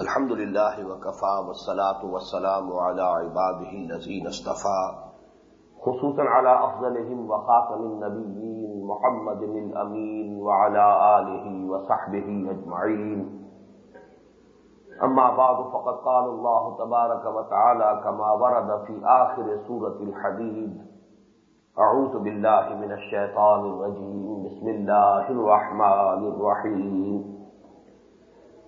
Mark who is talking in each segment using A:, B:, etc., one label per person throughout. A: الحمد للہ وقفا وسلاۃ وسلام علی عباده نذین اصطفیٰ خصوصا على افضلهم وخاتم النبیین محمد الامین وعلى آله وصحبه اجمعین اما بعد فقد قال الله تبارك وتعالى كما ورد في آخر سورة الحديد اعوذ بالله من الشیطان الرجیم بسم الله الرحمن الرحیم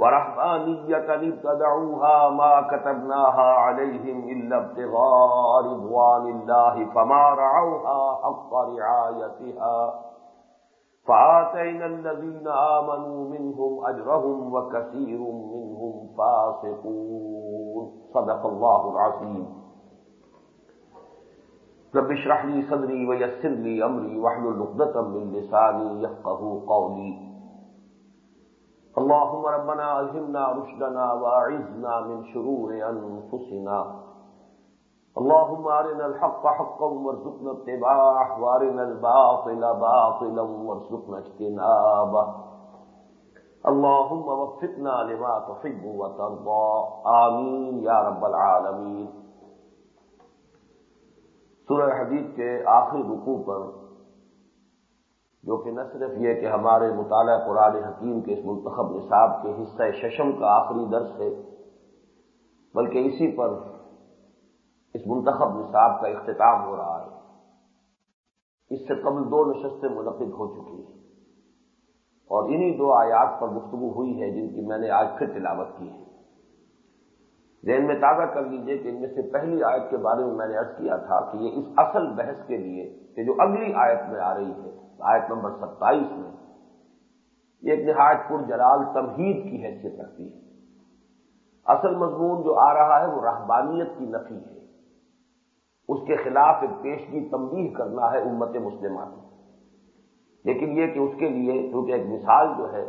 A: ورحمانیتن ابتدعوها ما کتبناها علیہم اللہ ابتغاء رضوان اللہ فما رعوها حق رعایتها فآتین الذین آمنوا منہم اجرہم وکثیر منہم فاسقون صدق اللہ العظیم رب اشرح لی صدری ویسر لی امری وحلو لقدتا من لسانی یفقہ قولی اللهم ربنا ألهمنا رشدنا وأعذنا من شرور أنفسنا اللهم أرنا الحق حقا وارزقنا اتباعه وأرنا الباطل باطلا وارزقنا اجتنابه اللهم وفقنا لما تحب وترضى آمين يا رب العالمين سورة الحديث في آخر رقوبة جو کہ نہ صرف یہ کہ ہمارے مطالعہ قرآن حکیم کے اس منتخب نصاب کے حصہ ششم کا آخری درس ہے بلکہ اسی پر اس منتخب نصاب کا اختتام ہو رہا ہے اس سے قبل دو نشستیں منعقد ہو چکی ہیں اور انہی دو آیات پر گفتگو ہوئی ہے جن کی میں نے آج پھر تلاوت کی ہے ذہن میں تازہ کر لیجئے کہ ان میں سے پہلی آیت کے بارے میں میں نے ارض کیا تھا کہ یہ اس اصل بحث کے لیے کہ جو اگلی آیت میں آ رہی ہے آیت نمبر ستائیس میں ایک نہایت پور جلال تمہید کی حیثیت رکھتی ہے اصل مضمون جو آ رہا ہے وہ رحبانیت کی نفی ہے اس کے خلاف ایک پیشگی تمبی کرنا ہے امت مسلمہ کو لیکن یہ کہ اس کے لیے کیونکہ ایک مثال جو ہے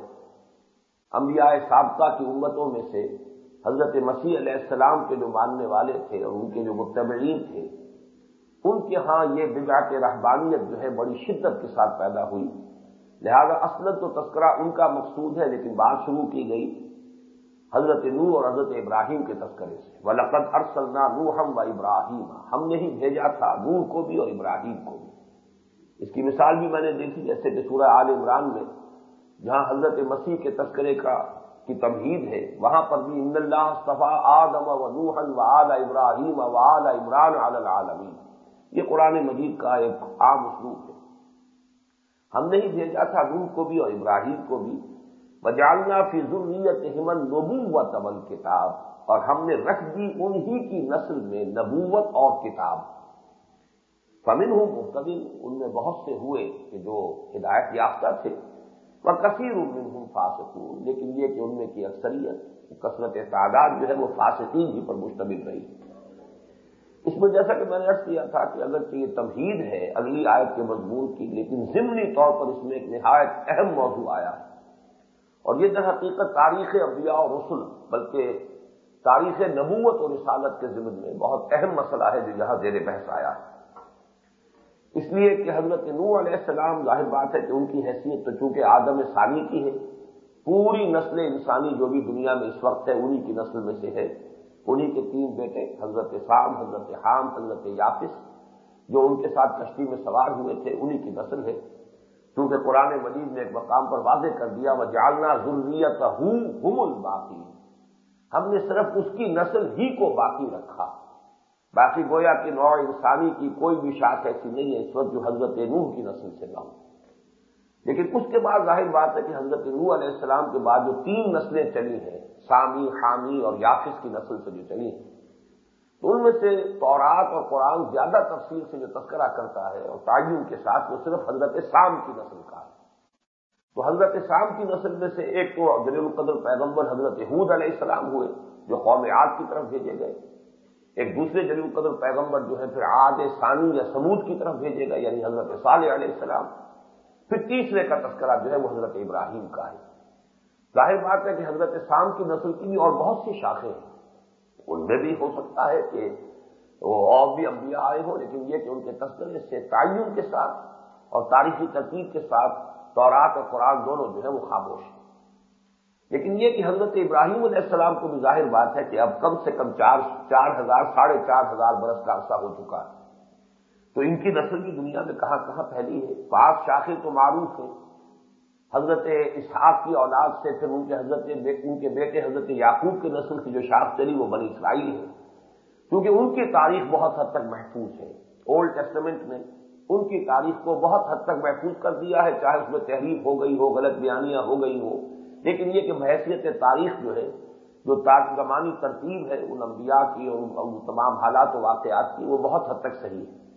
A: انبیاء سابقہ کی امتوں میں سے حضرت مسیح علیہ السلام کے جو ماننے والے تھے اور ان کے جو متبعین تھے ان کے ہاں یہ بدعت رحبانیت جو ہے بڑی شدت کے ساتھ پیدا ہوئی لہذا اصل تو تذکرہ ان کا مقصود ہے لیکن بات شروع کی گئی حضرت نور اور حضرت ابراہیم کے تذکرے سے ولقد ارسلنا نوحم و ابراہیم ہم نے ہی بھیجا تھا نور کو بھی اور ابراہیم کو بھی اس کی مثال بھی میں نے دیکھی جیسے کہ سورہ آل عمران میں جہاں حضرت مسیح کے تذکرے کا کی تمہید ہے وہاں پر بھی ان اللہ صفا آدم و و آل ابراہیم و آل عمران عال العالمین یہ قرآن مجید کا ایک عام اسلوب ہے ہم نے ہی بھیجا تھا روح کو بھی اور ابراہیم کو بھی بجالیا فض ہمن نبوت امن کتاب اور ہم نے رکھ دی انہی کی نسل میں نبوت اور کتاب فمن ہوں مختلف ان میں بہت سے ہوئے کہ جو ہدایت یافتہ تھے وہ کثیر امن ہوں فاسقون لیکن یہ کہ ان میں کی اکثریت کثرت تعداد جو ہے وہ فاسقین ہی پر مشتمل رہی اس میں جیسا کہ میں نے عرض کیا تھا کہ اگر یہ تمہید ہے اگلی آیت کے مضمون کی لیکن ضمنی طور پر اس میں ایک نہایت اہم موضوع آیا ہے اور یہ جہاں حقیقت تاریخ ابیا اور رسول بلکہ تاریخ نبوت اور رسالت کے ضمن میں بہت اہم مسئلہ ہے جو یہاں زیر بحث آیا ہے اس لیے کہ حضرت نو علیہ السلام ظاہر بات ہے کہ ان کی حیثیت تو چونکہ آدم ثانی کی ہے پوری نسل انسانی جو بھی دنیا میں اس وقت ہے انہی کی نسل میں سے ہے انہی کے تین بیٹے حضرت سام حضرت حام حضرت یافس جو ان کے ساتھ کشتی میں سوار ہوئے تھے انہی کی نسل ہے کیونکہ قرآن مجید نے ایک مقام پر واضح کر دیا وہ جالنا ضروریت ہوں باقی ہم نے صرف اس کی نسل ہی کو باقی رکھا باقی گویا کہ نو انسانی کی کوئی بھی شاخ ایسی نہیں ہے اس وقت جو حضرت نوح کی نسل سے نہ ہو لیکن اس کے بعد ظاہر بات ہے کہ حضرت روح علیہ السلام کے بعد جو تین نسلیں چلی ہیں سامی خامی اور یافس کی نسل سے جو چلی ہیں تو ان میں سے تورات اور قرآن زیادہ تفصیل سے جو تذکرہ کرتا ہے اور تعین کے ساتھ وہ صرف حضرت سام کی نسل کا ہے تو حضرت سام کی نسل میں سے ایک تو جنیل القدر پیغمبر حضرت حود علیہ السلام ہوئے جو قوم عاد کی طرف بھیجے گئے ایک دوسرے جلی القدر پیغمبر جو ہے پھر عاد ثانی یا سمود کی طرف بھیجے گئے یعنی حضرت صالح علیہ السلام پھر تیسرے کا تذکرہ جو ہے وہ حضرت ابراہیم کا ہے ظاہر بات ہے کہ حضرت سام کی نسل کی بھی اور بہت سی شاخیں ہیں ان میں بھی ہو سکتا ہے کہ وہ اور بھی انبیاء آئے ہو لیکن یہ کہ ان کے تذکرے سے تعین کے ساتھ اور تاریخی ترتیب کے ساتھ تورات اور قرآن دونوں جو ہے وہ خاموش ہیں لیکن یہ کہ حضرت ابراہیم علیہ السلام کو بھی ظاہر بات ہے کہ اب کم سے کم چار چار ہزار ساڑھے چار ہزار برس کا عرصہ ہو چکا ہے تو ان کی نسل کی دنیا میں کہاں کہاں پھیلی ہے پاک شاخیں تو معروف ہیں حضرت اسحاق کی اولاد سے پھر ان کے حضرت ان کے بیٹے حضرت یعقوب کی نسل کی جو شاخ چلی وہ بنی اسرائیل ہے کیونکہ ان کی تاریخ بہت حد تک محفوظ ہے اولڈ ٹیسٹمنٹ نے ان کی تاریخ کو بہت حد تک محفوظ کر دیا ہے چاہے اس میں تحریف ہو گئی ہو غلط بیانیاں ہو گئی ہو لیکن یہ کہ حیثیت تاریخ جو ہے جو تاغمانی ترتیب ہے ان انبیاء کی اور ان تمام حالات واقعات کی وہ بہت حد تک صحیح ہے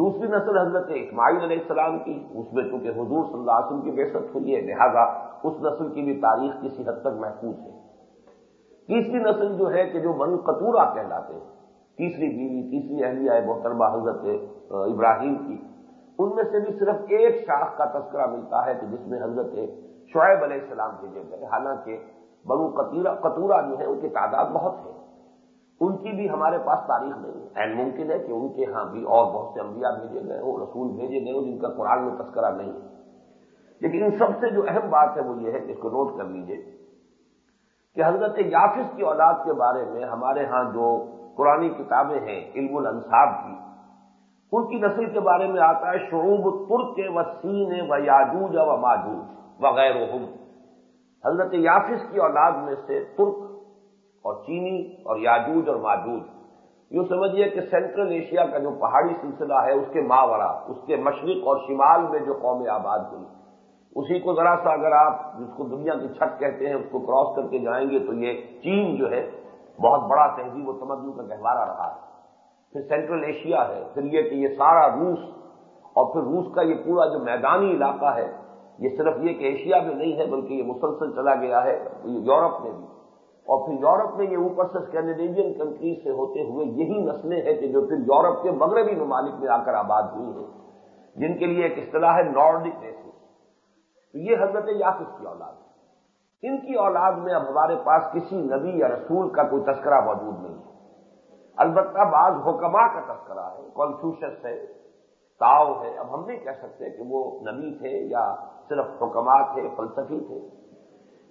A: دوسری نسل حضرت اسماعیل علیہ السلام کی اس میں چونکہ حضور صلی اللہ علیہ وسلم کی بے ست ہوئی ہے لہذا اس نسل کی بھی تاریخ کسی حد تک محفوظ ہے تیسری نسل جو ہے کہ جو بنو کتورہ کہلاتے ہیں تیسری بیوی تیسری اہلیہ محترمہ حضرت ابراہیم کی ان میں سے بھی صرف ایک شاخ کا تذکرہ ملتا ہے کہ جس میں حضرت شعیب علیہ السلام بھیجے گئے حالانکہ بنو قطورہ جو ہے ان کی تعداد بہت ہے ان کی بھی ہمارے پاس تاریخ نہیں ہے اینڈ ممکن ہے کہ ان کے ہاں بھی اور بہت سے انبیاء بھیجے گئے ہوں رسول بھیجے گئے ہوں جن کا قرآن میں تذکرہ نہیں ہے لیکن ان سب سے جو اہم بات ہے وہ یہ ہے کہ اس کو نوٹ کر لیجئے کہ حضرت یافس کی اولاد کے بارے میں ہمارے ہاں جو قرآن کتابیں ہیں علم الانصاب کی ان کی نسل کے بارے میں آتا ہے شعوب ترک سین و یاجوج و ماجوج وغیرہ حضرت یافس کی اولاد میں سے ترک اور چینی اور یاجوج اور ماجوج یوں سمجھیے کہ سینٹرل ایشیا کا جو پہاڑی سلسلہ ہے اس کے ماورا اس کے مشرق اور شمال میں جو قوم آباد ہوئی اسی کو ذرا سا اگر آپ جس کو دنیا کی چھت کہتے ہیں اس کو کراس کر کے جائیں گے تو یہ چین جو ہے بہت بڑا تہذیب و تمدن کا گہوارا رہا ہے پھر سینٹرل ایشیا ہے پھر یہ کہ یہ سارا روس اور پھر روس کا یہ پورا جو میدانی علاقہ ہے یہ صرف یہ کہ ایشیا میں نہیں ہے بلکہ یہ مسلسل چلا گیا ہے یورپ میں بھی اور پھر یورپ میں یہ اوپر سے اسکینڈینیوین کنٹریز سے ہوتے ہوئے یہی نسلیں ہیں کہ جو پھر یورپ کے مغربی ممالک میں آ کر آباد ہوئی ہیں جن کے لیے ایک اصطلاح ہے نارڈک دیش تو یہ حضرت یاسف کی اولاد ان کی اولاد میں اب ہمارے پاس کسی نبی یا رسول کا کوئی تذکرہ موجود نہیں ہے البتہ بعض حکما کا تذکرہ ہے کانفیوشس ہے تاؤ ہے اب ہم نہیں کہہ سکتے کہ وہ نبی تھے یا صرف حکما تھے فلسفی تھے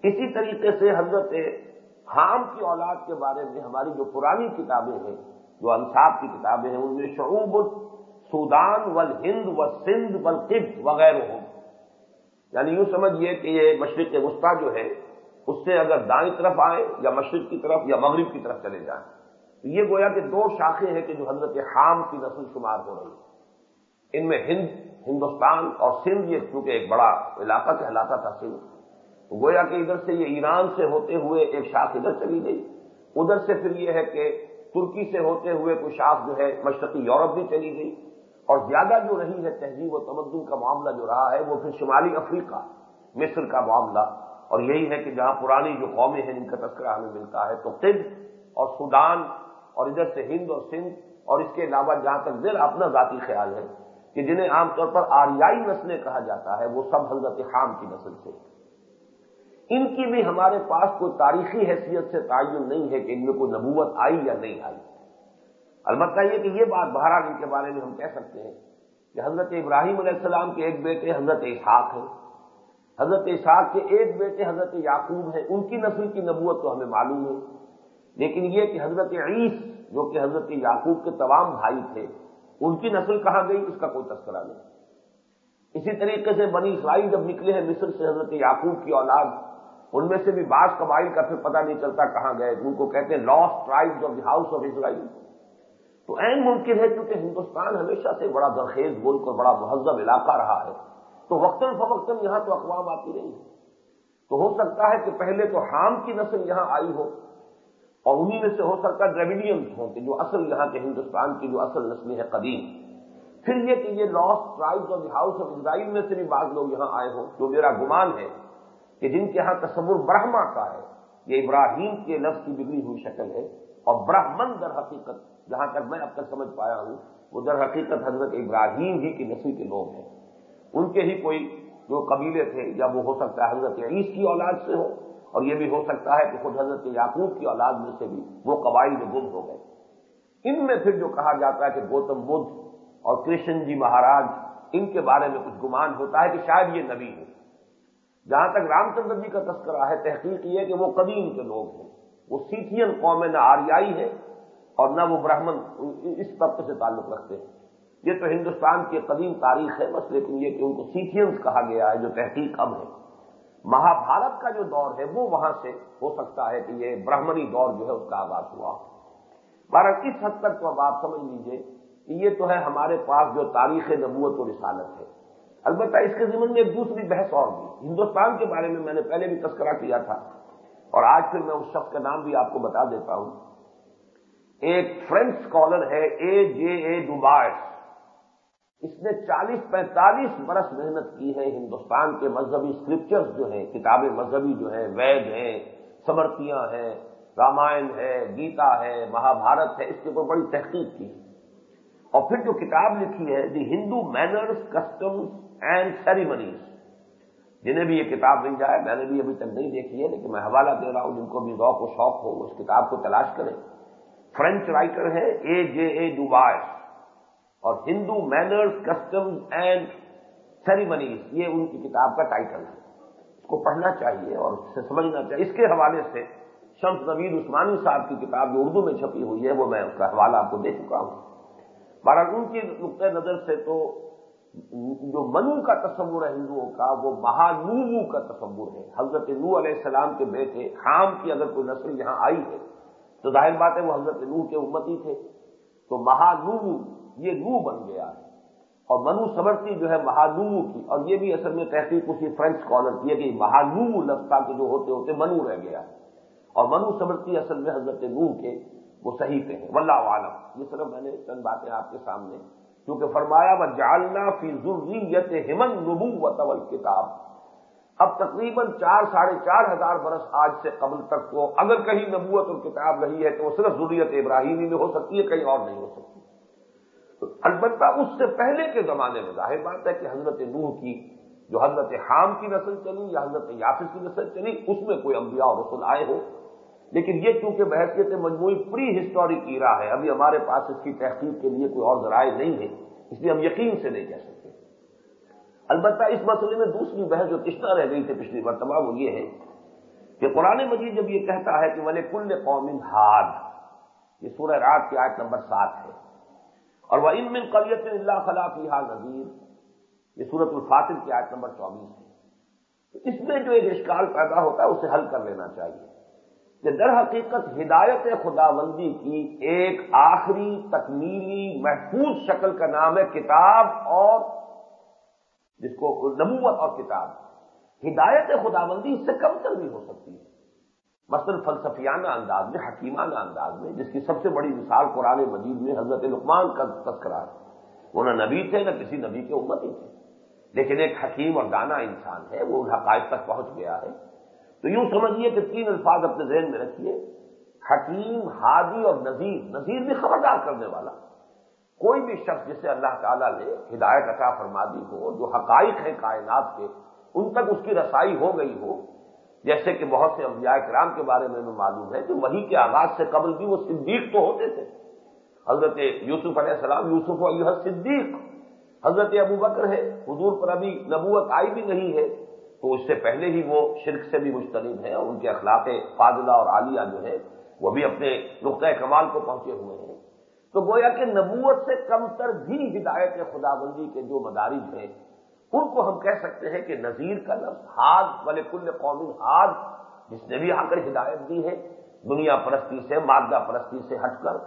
A: اسی طریقے سے حضرت حام کی اولاد کے بارے میں ہماری جو پرانی کتابیں ہیں جو انصاف کی کتابیں ہیں ان میں شعوب سودان ول ہند و سندھ ول قبط وغیرہ ہوں یعنی یوں سمجھیے کہ یہ مشرق کے جو ہے اس سے اگر دائیں طرف آئیں یا مشرق کی طرف یا مغرب کی طرف چلے جائیں تو یہ گویا کہ دو شاخیں ہیں کہ جو حضرت حام کی نسل شمار ہو رہی ہے ان میں ہند ہندوستان اور سندھ یہ چونکہ ایک بڑا علاقہ کہلاتا تھا سندھ گویا کہ ادھر سے یہ ایران سے ہوتے ہوئے ایک شاخ ادھر چلی گئی ادھر سے پھر یہ ہے کہ ترکی سے ہوتے ہوئے کوئی شاخ جو ہے مشرقی یورپ بھی چلی گئی اور زیادہ جو رہی ہے تہذیب و تمدن کا معاملہ جو رہا ہے وہ پھر شمالی افریقہ مصر کا معاملہ اور یہی ہے کہ جہاں پرانی جو قومیں ہیں جن کا تذکرہ ہمیں ملتا ہے تو قد اور سودان اور ادھر سے ہند اور سندھ اور اس کے علاوہ جہاں تک دل اپنا ذاتی خیال ہے کہ جنہیں عام طور پر آریائی نسلیں کہا جاتا ہے وہ سب حضرت خام کی نسل سے ان کی بھی ہمارے پاس کوئی تاریخی حیثیت سے تعین نہیں ہے کہ ان میں کوئی نبوت آئی یا نہیں آئی البتہ یہ کہ یہ بات ان کے بارے میں ہم کہہ سکتے ہیں کہ حضرت ابراہیم علیہ السلام کے ایک بیٹے حضرت اسحاق ہیں حضرت اسحاق کے ایک بیٹے حضرت یعقوب ہیں ان کی نسل کی نبوت تو ہمیں معلوم ہے لیکن یہ کہ حضرت عیس جو کہ حضرت یعقوب کے تمام بھائی تھے ان کی نسل کہاں گئی اس کا کوئی تذکرہ نہیں اسی طریقے سے بنی اسرائیل جب نکلے ہیں مصر سے حضرت یعقوب کی اولاد ان میں سے بھی بعض قبائل کا پھر پتہ نہیں چلتا کہاں گئے ان کو کہتے ہیں lost tribes of the house of Israel تو این ممکن ہے کیونکہ ہندوستان ہمیشہ سے بڑا درخیز ملک اور بڑا مہذب علاقہ رہا ہے تو وقتاً فوقتاً یہاں تو اقوام آتی نہیں تو ہو سکتا ہے کہ پہلے تو حام کی نسل یہاں آئی ہو اور انہی میں سے ہو سکتا ہے ڈریویڈینس ہوں کہ جو اصل یہاں کے ہندوستان کی جو اصل نسلیں ہے قدیم پھر یہ کہ lost tribes of the house of Israel میں سے بھی بعض لوگ یہاں آئے ہوں جو میرا گمان ہے کہ جن کے ہاں تصور برہما کا ہے یہ ابراہیم کے لفظ کی بگڑی ہوئی شکل ہے اور برہمن در حقیقت جہاں تک میں اب تک سمجھ پایا ہوں وہ در حقیقت حضرت ابراہیم ہی کی نسل کے لوگ ہیں ان کے ہی کوئی جو قبیلے تھے یا وہ ہو سکتا ہے حضرت عیس کی اولاد سے ہو اور یہ بھی ہو سکتا ہے کہ خود حضرت یعقوب کی اولاد میں سے بھی وہ قبائل بدھ ہو گئے ان میں پھر جو کہا جاتا ہے کہ گوتم بدھ اور کرشن جی مہاراج ان کے بارے میں کچھ گمان ہوتا ہے کہ شاید یہ نبی ہے جہاں تک رام چندر جی کا تذکرہ ہے تحقیق یہ کہ وہ قدیم کے لوگ ہیں وہ سیتین قوم ہے نہ آریائی ہے اور نہ وہ برہمن اس طبقے سے تعلق رکھتے ہیں یہ تو ہندوستان کی قدیم تاریخ ہے بس لیکن یہ کہ ان کو سیتھینس کہا گیا ہے جو تحقیق اب ہے مہا بھارت کا جو دور ہے وہ وہاں سے ہو سکتا ہے کہ یہ برہمنی دور جو ہے اس کا آغاز ہوا بارہ اس حد تک تو اب آپ سمجھ لیجیے کہ یہ تو ہے ہمارے پاس جو تاریخ نبوت و رسالت ہے البتہ اس کے ضمن میں ایک دوسری بحث اور بھی ہندوستان کے بارے میں میں نے پہلے بھی تذکرہ کیا تھا اور آج پھر میں اس شخص کا نام بھی آپ کو بتا دیتا ہوں ایک فرینچ اسکالر ہے اے جے اے ڈوبارس اس نے چالیس پینتالیس برس محنت کی ہے ہندوستان کے مذہبی اسکرپچرس جو ہیں کتابیں مذہبی جو ہیں وید ہیں سمرتیاں ہیں رامائن ہے گیتا ہے مہا بھارت ہے اس کے اوپر بڑی تحقیق کی اور پھر جو کتاب لکھی ہے the Hindu manners customs and ceremonies جنہیں بھی یہ کتاب مل جائے میں نے بھی ابھی تک نہیں دیکھی ہے لیکن میں حوالہ دے رہا ہوں جن کو بھی ذوق و شوق ہو اس کتاب کو تلاش کریں فرینچ رائٹر ہے اے جے اے ڈوبائس اور Hindu manners customs and ceremonies یہ ان کی کتاب کا ٹائٹل ہے اس کو پڑھنا چاہیے اور اس سے سمجھنا چاہیے اس کے حوالے سے شمس نوید عثمانی صاحب کی کتاب جو اردو میں چھپی ہوئی ہے وہ میں اس کا حوالہ آپ کو دے چکا ہوں بہرحال ان کی نقطۂ نظر سے تو جو منو کا تصور ہے ہندوؤں کا وہ مہانو کا تصور ہے حضرت نو علیہ السلام کے بیٹے حام کی اگر کوئی نسل یہاں آئی ہے تو ظاہر بات ہے وہ حضرت نو کے امتی تھے تو مہانو یہ نو بن گیا ہے اور منو سمرتی جو ہے مہانو کی اور یہ بھی اصل میں تحقیق اسی فرینچ کالر کی ہے کہ مہانو لفظ کے جو ہوتے ہوتے منو رہ گیا ہے اور منو سمرتی اصل میں حضرت نو کے وہ صحیح پہ ہیں ولہ عالم یہ صرف میں نے چند باتیں آپ کے سامنے کیونکہ فرمایا و جالنا فی ضروریت ہمن نبو و طول کتاب اب تقریباً چار ساڑھے چار ہزار برس آج سے قبل تک تو اگر کہیں نبوت اور کتاب رہی ہے تو وہ صرف ضروریت ابراہیمی میں ہو سکتی ہے کہیں اور نہیں ہو سکتی تو البتہ اس سے پہلے کے زمانے میں ظاہر بات ہے کہ حضرت نوح کی جو حضرت حام کی نسل چلی یا حضرت یافس کی نسل چلی اس میں کوئی انبیاء اور رسول آئے ہو لیکن یہ چونکہ بحثیت مجموعی پری ہسٹورک ایرا ہے ابھی ہمارے پاس اس کی تحقیق کے لیے کوئی اور ذرائع نہیں ہے اس لیے ہم یقین سے نہیں کہہ سکتے البتہ اس مسئلے میں دوسری بحث جو کشتہ رہ گئی تھی پچھلی مرتبہ وہ یہ ہے کہ قرآن مجید جب یہ کہتا ہے کہ ولے کل قوم ہاد یہ سورہ رات کی آیت نمبر سات ہے اور وہ علم قویت اللہ خلاف نظیر یہ سورت الفاطر کی آیت نمبر چوبیس ہے تو اس میں جو ایک اشکال پیدا ہوتا ہے اسے حل کر لینا چاہیے کہ در حقیقت ہدایت خداوندی کی ایک آخری تکمیلی محفوظ شکل کا نام ہے کتاب اور جس کو نبوت اور کتاب ہدایت خداوندی اس سے کم تر بھی ہو سکتی ہے مثلا فلسفیانہ انداز میں حکیمانہ انداز میں جس کی سب سے بڑی مثال قرآن مجید میں حضرت لقمان کا تذکرہ ہے وہ نہ نبی تھے نہ کسی نبی کے امت ہی تھے لیکن ایک حکیم اور دانا انسان ہے وہ ان حقائق تک پہنچ گیا ہے تو یوں سمجھیے کہ تین الفاظ اپنے ذہن میں رکھیے حکیم ہادی اور نذیر نذیر بھی خبردار کرنے والا کوئی بھی شخص جسے اللہ تعالیٰ نے ہدایت عطا فرما دی ہو جو حقائق ہیں کائنات کے ان تک اس کی رسائی ہو گئی ہو جیسے کہ بہت سے انبیاء کرام کے بارے میں بھی معلوم ہے کہ وہی کے آغاز سے قبل بھی وہ صدیق تو ہوتے تھے حضرت یوسف علیہ السلام یوسف علیہ صدیق حضرت ابو بکر ہے حضور پر ابھی نبوت آئی بھی نہیں ہے تو اس سے پہلے ہی وہ شرک سے بھی مشترد ہے اور ان کے اخلاق فاضلہ اور عالیہ جو ہے وہ بھی اپنے نقطۂ کمال کو پہنچے ہوئے ہیں تو گویا کہ نبوت سے کم تر بھی ہدایت خدا بندی کے جو مدارس ہیں ان کو ہم کہہ سکتے ہیں کہ نذیر کا لفظ ہاد بلے کل قومی ہاد جس نے بھی آ کر ہدایت دی ہے دنیا پرستی سے مادہ پرستی سے ہٹ کر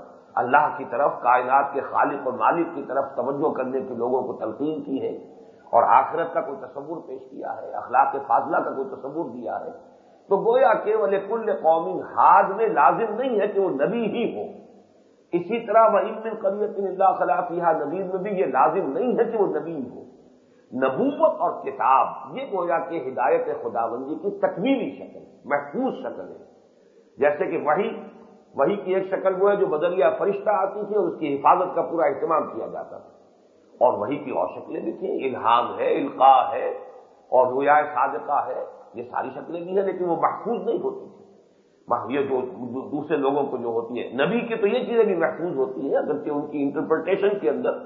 A: اللہ کی طرف کائنات کے خالق اور مالک کی طرف توجہ کرنے کے لوگوں کو تلقین کی ہے اور آخرت کا کوئی تصور پیش کیا ہے اخلاق فاضلہ کا کوئی تصور دیا ہے تو گویا کے وہ کل قومی حاد میں لازم نہیں ہے کہ وہ نبی ہی ہو اسی طرح وہی قبیت اللہ خلافیہ نبی نبی نبی یہ لازم نہیں ہے کہ وہ نبی ہو نبوت اور کتاب یہ گویا کہ ہدایت خدا بندی کی تکمیلی شکل ہے محفوظ شکل ہے جیسے کہ وہی وہی کی ایک شکل وہ ہے جو بدلیہ فرشتہ آتی تھی اور اس کی حفاظت کا پورا اہتمام کیا جاتا تھا اور وہی کی اور شکلیں بھی تھیں الحام ہے القاع ہے اور رویا صادقہ ہے یہ ساری شکلیں بھی ہیں لیکن وہ محفوظ نہیں ہوتی تھی یہ جو دوسرے لوگوں کو جو ہوتی ہیں نبی کی تو یہ چیزیں بھی محفوظ ہوتی ہیں اگرچہ ان کی انٹرپریٹیشن کے اندر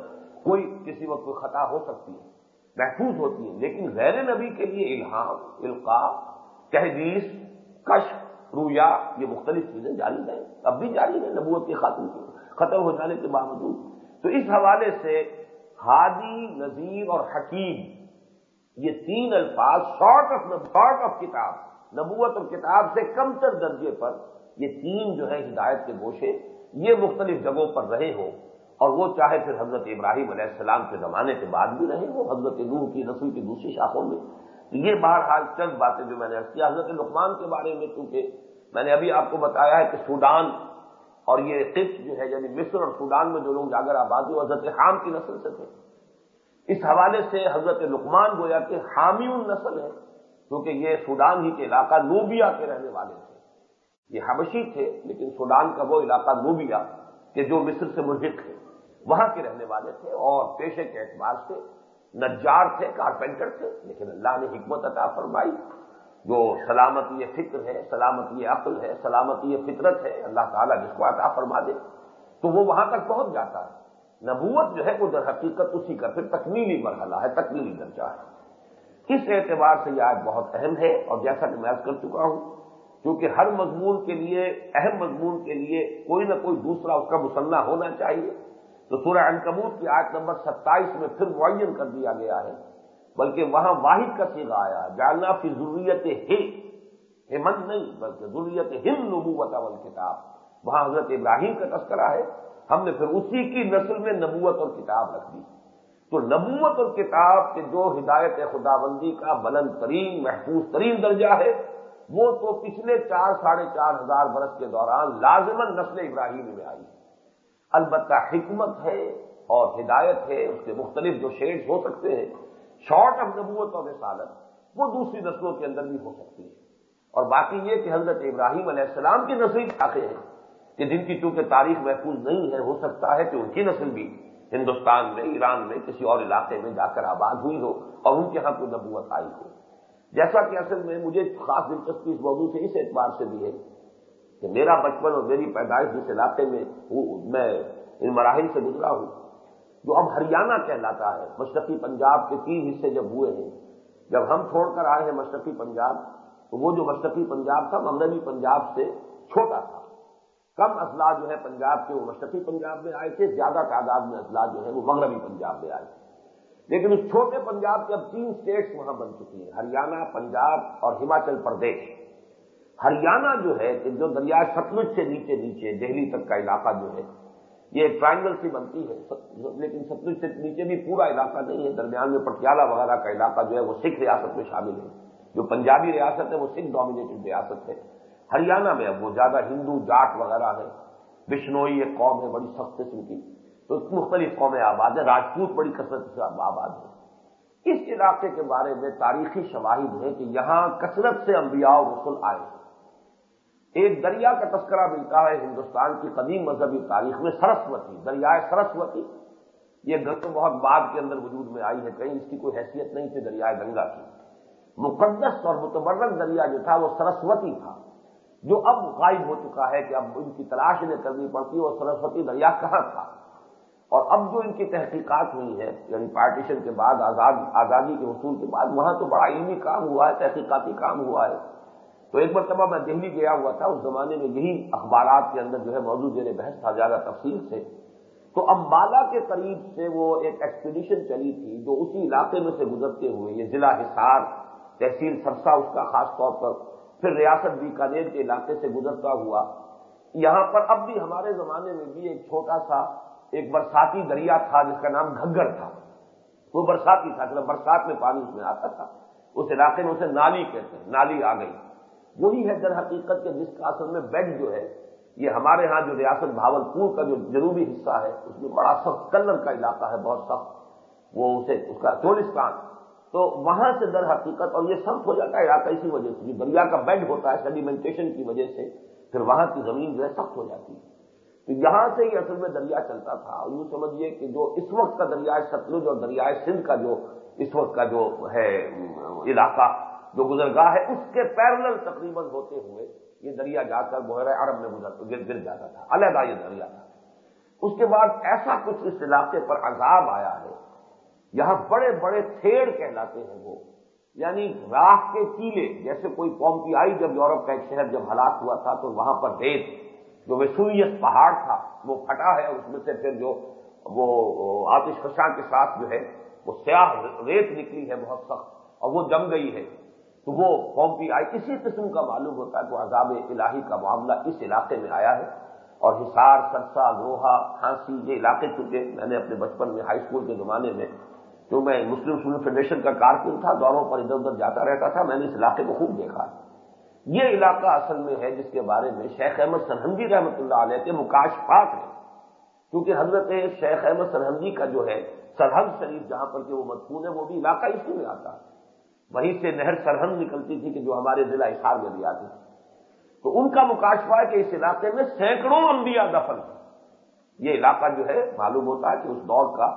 A: کوئی کسی وقت کوئی خطا ہو سکتی ہے محفوظ ہوتی ہیں لیکن غیر نبی کے لیے الحام القاع تحدیث کش رویا یہ مختلف چیزیں جاری رہیں اب بھی جاری ہیں نبوت کے خاتم ختم ہو جانے کے باوجود تو اس حوالے سے ہادی نذیر اور حکیم یہ تین الفاظ شارٹ آف شارٹ آف کتاب نبوت اور کتاب سے کم تر درجے پر یہ تین جو ہیں ہدایت کے گوشے یہ مختلف جگہوں پر رہے ہوں اور وہ چاہے پھر حضرت ابراہیم علیہ السلام کے زمانے کے بعد بھی رہے ہوں حضرت روح کی نسل کی دوسری شاخوں میں یہ بہرحال چند باتیں جو میں نے کیا حضرت لقمان کے بارے میں چونکہ میں نے ابھی آپ کو بتایا ہے کہ سوڈان اور یہ قبط جو ہے یعنی مصر اور سوڈان میں جو لوگ جاگر آبادی و حضرت حام کی نسل سے تھے اس حوالے سے حضرت لکمان گویا کہ حامی النسل نسل ہے کیونکہ یہ سوڈان ہی کے علاقہ نوبیا کے رہنے والے تھے یہ حبشی تھے لیکن سوڈان کا وہ علاقہ نوبیا کہ جو مصر سے ملحق تھے وہاں کے رہنے والے تھے اور پیشے کے اعتبار سے نجار تھے کارپینٹر تھے لیکن اللہ نے حکمت عطا فرمائی جو سلامتی فکر ہے سلامتی عقل ہے سلامتی فطرت ہے اللہ تعالیٰ جس کو عطا فرما دے تو وہ وہاں تک پہنچ جاتا ہے نبوت جو ہے وہ در حقیقت اسی کا پھر تکمیلی مرحلہ ہے تکمیلی درجہ ہے اس اعتبار سے یہ آج بہت اہم ہے اور جیسا کہ میں کر چکا ہوں کیونکہ ہر مضمون کے لیے اہم مضمون کے لیے کوئی نہ کوئی دوسرا اس کا مسلح ہونا چاہیے تو سورہ انکمود کی آج نمبر ستائیس میں پھر معین کر دیا گیا ہے بلکہ وہاں واحد کا سیگا آیا جاننا پھر ضروریت ہے ہمنت نہیں بلکہ ضروریت ہند نبوت اول کتاب وہاں حضرت ابراہیم کا تذکرہ ہے ہم نے پھر اسی کی نسل میں نبوت اور کتاب رکھ دی تو نبوت اور کتاب کے جو ہدایت خدا بندی کا بلند ترین محفوظ ترین درجہ ہے وہ تو پچھلے چار ساڑھے چار ہزار برس کے دوران لازمن نسل ابراہیم میں آئی البتہ حکمت ہے اور ہدایت ہے اس کے مختلف جو شیڈ ہو سکتے ہیں شارٹ آف نبوت اور رسالت وہ دوسری نسلوں کے اندر بھی ہو سکتی ہے اور باقی یہ کہ حضرت ابراہیم علیہ السلام کی نسل آتے ہیں کہ جن کی چونکہ تاریخ محفوظ نہیں ہے ہو سکتا ہے کہ ان کی نسل بھی ہندوستان میں ایران میں کسی اور علاقے میں جا کر آباد ہوئی ہو اور ان کے ہاں کوئی نبوت آئی ہو جیسا کہ اصل میں مجھے خاص دلچسپی اس موضوع سے اس اعتبار سے بھی ہے کہ میرا بچپن اور میری پیدائش جس علاقے میں ہوں میں ان مراحل سے گزرا ہوں جو اب ہریانہ کہلاتا ہے مشرقی پنجاب کے تین حصے جب ہوئے ہیں جب ہم چھوڑ کر آئے ہیں مشرقی پنجاب تو وہ جو مشرقی پنجاب تھا مغربی پنجاب سے چھوٹا تھا کم اضلاع جو ہے پنجاب کے وہ مشرقی پنجاب میں آئے تھے زیادہ تعداد میں اضلاع جو ہے وہ مغربی پنجاب میں آئے تھے لیکن اس چھوٹے پنجاب کے اب تین اسٹیٹس وہاں بن چکی ہیں ہریانہ پنجاب اور ہماچل پردیش ہریانہ جو ہے جو دریا ستلج سے نیچے نیچے دہلی تک کا علاقہ جو ہے یہ ایک ٹرائنگل سی بنتی ہے لیکن سب سے نیچے بھی پورا علاقہ نہیں ہے درمیان میں پٹیالہ وغیرہ کا علاقہ جو ہے وہ سکھ ریاست میں شامل ہے جو پنجابی ریاست ہے وہ سکھ ڈومینیٹڈ ریاست ہے ہریانہ میں اب وہ زیادہ ہندو جاٹ وغیرہ ہے بشنوئی ایک قوم ہے بڑی سخت قسم کی تو مختلف قومیں آباد ہیں راجپوت بڑی کثرت سے آباد ہے اس علاقے کے بارے میں تاریخی شواہد ہے کہ یہاں کثرت سے امبیا رسول آئے ہیں ایک دریا کا تذکرہ ملتا ہے ہندوستان کی قدیم مذہبی تاریخ میں سرسوتی دریائے سرسوتی یہ گنگ بہت بعد کے اندر وجود میں آئی ہے کہیں اس کی کوئی حیثیت نہیں تھی دریائے گنگا کی مقدس اور متبرک دریا جو تھا وہ سرسوتی تھا جو اب غائب ہو چکا ہے کہ اب ان کی تلاش نے کرنی پڑتی اور سرسوتی دریا کہاں تھا اور اب جو ان کی تحقیقات ہوئی ہے یعنی پارٹیشن کے بعد آزاد آزادی کے حصول کے بعد وہاں تو بڑا علمی کام ہوا ہے تحقیقاتی کام ہوا ہے تو ایک مرتبہ میں دہلی گیا ہوا تھا اس زمانے میں یہی اخبارات کے اندر جو ہے موضوع زیر بحث تھا زیادہ تفصیل سے تو امبالا کے قریب سے وہ ایک ایکسپیڈیشن چلی تھی جو اسی علاقے میں سے گزرتے ہوئے یہ ضلع حسار تحصیل سرسا اس کا خاص طور پر پھر ریاست بیکانیر کے علاقے سے گزرتا ہوا یہاں پر اب بھی ہمارے زمانے میں بھی ایک چھوٹا سا ایک برساتی دریا تھا جس کا نام گھگر تھا وہ برساتی تھا جب مطلب برسات میں پانی اس میں آتا تھا اس علاقے میں اسے نالی کہتے ہیں نالی آ گئی وہی ہے در حقیقت کے جس کا اصل میں بیڈ جو ہے یہ ہمارے ہاں جو ریاست بھاولپور کا جو جنوبی حصہ ہے اس میں بڑا سخت کلر کا علاقہ ہے بہت سخت وہ اسے اس کا چولستان تو وہاں سے در حقیقت اور یہ سخت ہو جاتا ہے علاقہ اسی وجہ سے جو دریا کا بیڈ ہوتا ہے سیڈیمنٹیشن کی وجہ سے پھر وہاں کی زمین جو ہے سخت ہو جاتی ہے تو یہاں سے ہی اصل میں دریا چلتا تھا اور یوں سمجھیے کہ جو اس وقت کا دریائے ستلج اور دریائے سندھ کا جو اس وقت کا جو ہے علاقہ جو گزرگاہ ہے اس کے پیرل تقریباً ہوتے ہوئے یہ دریا جا کر بحیرہ عرب میں گزر گر گر جاتا تھا علیحدہ یہ دریا تھا اس کے بعد ایسا کچھ اس علاقے پر عذاب آیا ہے یہاں بڑے بڑے تھیڑ کہلاتے ہیں وہ یعنی راہ کے کیلے جیسے کوئی آئی جب یورپ کا ایک شہر جب ہلاک ہوا تھا تو وہاں پر ریت جو ویسوی پہاڑ تھا وہ پھٹا ہے اس میں سے پھر جو وہ آتش خشاں کے ساتھ جو ہے وہ سیاہ ریت نکلی ہے بہت سخت اور وہ جم گئی ہے تو وہ قوم پی آئی اسی قسم کا معلوم ہوتا ہے کہ عذاب الہی کا معاملہ اس علاقے میں آیا ہے اور حسار سرسا لوہا ہانسی یہ علاقے چونکہ میں نے اپنے بچپن میں ہائی اسکول کے زمانے میں جو میں مسلم اسٹوڈنٹ فیڈریشن کا کارکن تھا دوروں پر ادھر ادھر جاتا رہتا تھا میں نے اس علاقے کو خوب دیکھا یہ علاقہ اصل میں ہے جس کے بارے میں شیخ احمد سرحنگی رحمۃ اللہ علیہ کے مکاش پاک ہے کیونکہ حضرت شیخ احمد سرحنگی کا جو ہے سرحد شریف جہاں پر کہ وہ مضمون ہے وہ بھی علاقہ اسی میں آتا ہے وہیں سے نہر سرہند نکلتی تھی کہ جو ہمارے ضلع اشار میں دیا تھی تو ان کا مکاشفہ ہے کہ اس علاقے میں سینکڑوں انبیاء دفن یہ علاقہ جو ہے معلوم ہوتا ہے کہ اس دور کا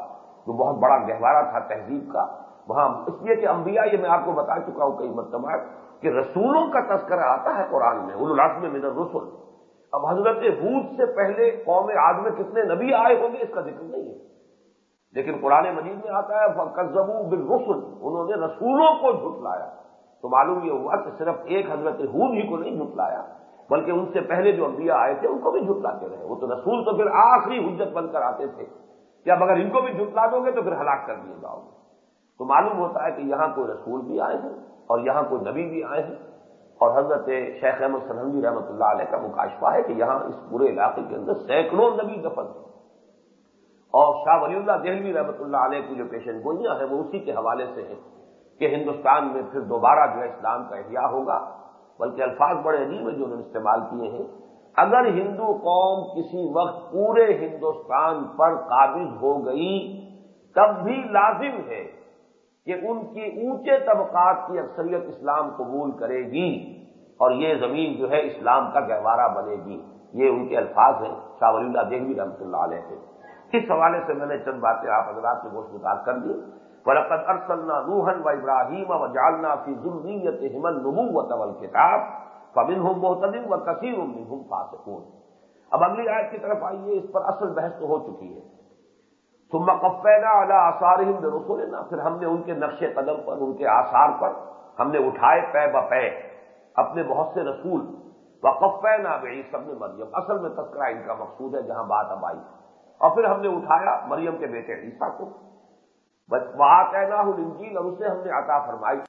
A: جو بہت بڑا گہوارہ تھا تہذیب کا وہاں اس لیے کہ انبیاء یہ میں آپ کو بتا چکا ہوں کئی مرتبہ کہ رسولوں کا تذکرہ آتا ہے قرآن میں ان راس میں مینر رسول اب حضرت بوجھ سے پہلے قوم آدمی کتنے نبی آئے ہوں گے اس کا ذکر نہیں ہے لیکن قرآن مجید میں آتا ہے کرزبوں بالرسل رسول انہوں نے رسولوں کو جھٹلایا تو معلوم یہ ہوا کہ صرف ایک حضرت ہود ہی کو نہیں جھٹلایا بلکہ ان سے پہلے جو انبیاء آئے تھے ان کو بھی جھٹلاتے رہے وہ تو رسول تو پھر آخری حجت بن کر آتے تھے کہ اب اگر ان کو بھی جھٹلا دو گے تو پھر ہلاک کر دیے جاؤ گے تو معلوم ہوتا ہے کہ یہاں کوئی رسول بھی آئے ہیں اور یہاں کوئی نبی بھی آئے ہیں اور حضرت شیخ احمد سرحندی رحمۃ اللہ علیہ کا مکاشفہ ہے کہ یہاں اس پورے علاقے کے اندر سینکڑوں نبی دفن ہیں اور شاہ ولی اللہ دہلوی رحمۃ اللہ علیہ کی جو پیشن گوئیاں ہیں وہ اسی کے حوالے سے ہیں کہ ہندوستان میں پھر دوبارہ جو ہے اسلام کا احیاء ہوگا بلکہ الفاظ بڑے عجیب ہیں جو انہوں نے استعمال کیے ہیں اگر ہندو قوم کسی وقت پورے ہندوستان پر قابض ہو گئی تب بھی لازم ہے کہ ان کی اونچے طبقات کی اکثریت اسلام قبول کرے گی اور یہ زمین جو ہے اسلام کا گہوارہ بنے گی یہ ان کے الفاظ ہیں شاہ ولی اللہ دہلوی رحمۃ اللہ علیہ اس حوالے سے میں نے چند باتیں آپ حضرات کے گزار کر دی برق ارسلنا روحن و ابراہیم و جالنا فی ضروریت ہمن نمو و طول کتاب فمن ہم و تب و قصیم اب اگلی آیت کی طرف آئیے اس پر اصل بحث تو ہو چکی ہے ثم قفینا علی آثارہم برسولنا لینا پھر ہم نے ان کے نقش قدم پر ان کے آثار پر ہم نے اٹھائے پے بے اپنے بہت سے رسول وقفینا بعیسی بے سب نے اصل میں تذکرہ ان کا مقصود ہے جہاں بات اب آئی اور پھر ہم نے اٹھایا مریم کے بیٹے عیسیٰ کو بس وہاں کہنا ہوں انجیل اور اسے ہم نے عطا فرمائی